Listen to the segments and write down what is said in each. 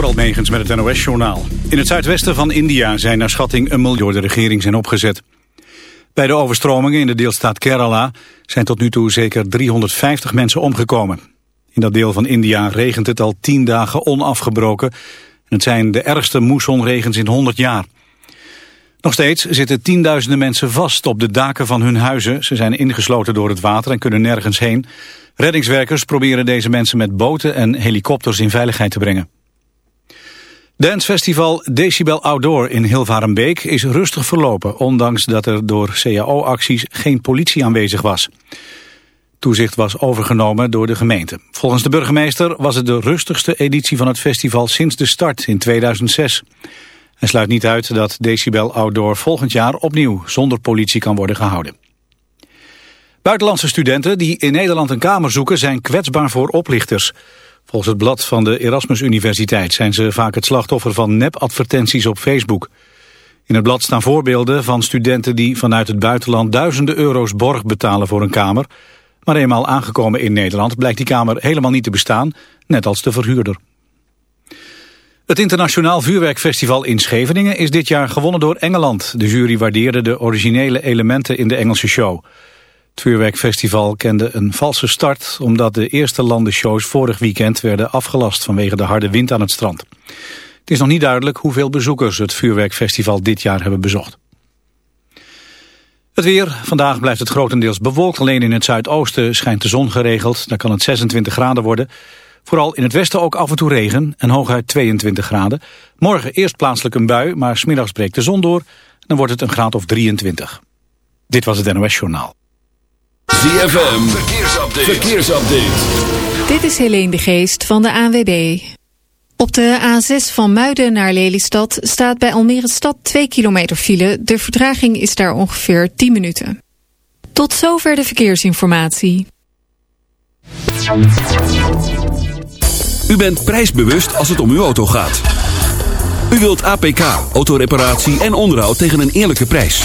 Vooral negens met het NOS-journaal. In het zuidwesten van India zijn naar schatting een miljoen de regering zijn opgezet. Bij de overstromingen in de deelstaat Kerala zijn tot nu toe zeker 350 mensen omgekomen. In dat deel van India regent het al tien dagen onafgebroken. En het zijn de ergste moessonregens in 100 jaar. Nog steeds zitten tienduizenden mensen vast op de daken van hun huizen. Ze zijn ingesloten door het water en kunnen nergens heen. Reddingswerkers proberen deze mensen met boten en helikopters in veiligheid te brengen. Dancefestival Decibel Outdoor in Hilvarenbeek is rustig verlopen... ondanks dat er door CAO-acties geen politie aanwezig was. Toezicht was overgenomen door de gemeente. Volgens de burgemeester was het de rustigste editie van het festival sinds de start in 2006. Hij sluit niet uit dat Decibel Outdoor volgend jaar opnieuw zonder politie kan worden gehouden. Buitenlandse studenten die in Nederland een kamer zoeken zijn kwetsbaar voor oplichters... Volgens het blad van de Erasmus Universiteit zijn ze vaak het slachtoffer van nepadvertenties op Facebook. In het blad staan voorbeelden van studenten die vanuit het buitenland duizenden euro's borg betalen voor een kamer. Maar eenmaal aangekomen in Nederland blijkt die kamer helemaal niet te bestaan, net als de verhuurder. Het internationaal vuurwerkfestival in Scheveningen is dit jaar gewonnen door Engeland. De jury waardeerde de originele elementen in de Engelse show. Het vuurwerkfestival kende een valse start... omdat de eerste landenshows vorig weekend werden afgelast... vanwege de harde wind aan het strand. Het is nog niet duidelijk hoeveel bezoekers het vuurwerkfestival dit jaar hebben bezocht. Het weer. Vandaag blijft het grotendeels bewolkt. Alleen in het zuidoosten schijnt de zon geregeld. Daar kan het 26 graden worden. Vooral in het westen ook af en toe regen en hooguit 22 graden. Morgen eerst plaatselijk een bui, maar smiddags breekt de zon door. Dan wordt het een graad of 23. Dit was het NOS Journaal. ZFM, verkeersupdate. verkeersupdate. Dit is Helene de Geest van de ANWB. Op de A6 van Muiden naar Lelystad staat bij Almere Stad 2 kilometer file. De vertraging is daar ongeveer 10 minuten. Tot zover de verkeersinformatie. U bent prijsbewust als het om uw auto gaat. U wilt APK, autoreparatie en onderhoud tegen een eerlijke prijs.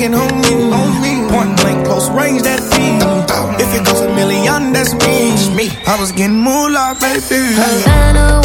swinging on me. Point blank, close range, that thing. If it goes a million, that's me. I was getting moolah, baby. Havana,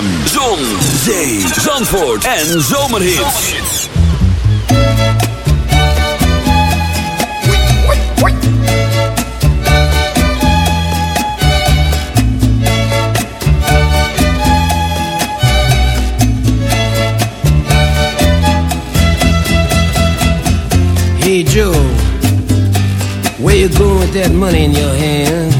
ZFM, Zon, Zee, Zandvoort en Zomerhits. Hey Joe, where you going with that money in your hand?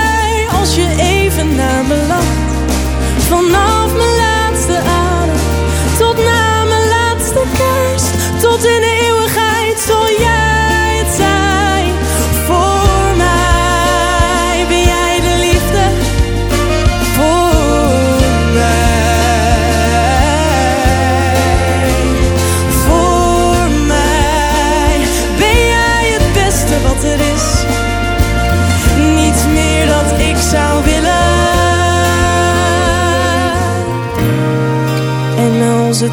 van nacht.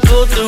Go to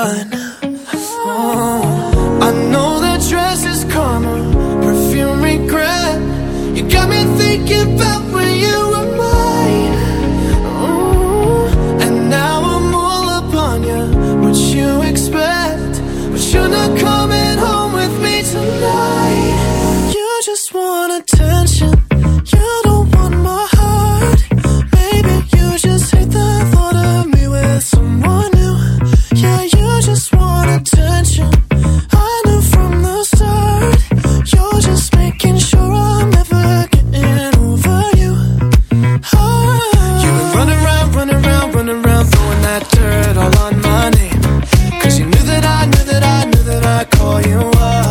call you up.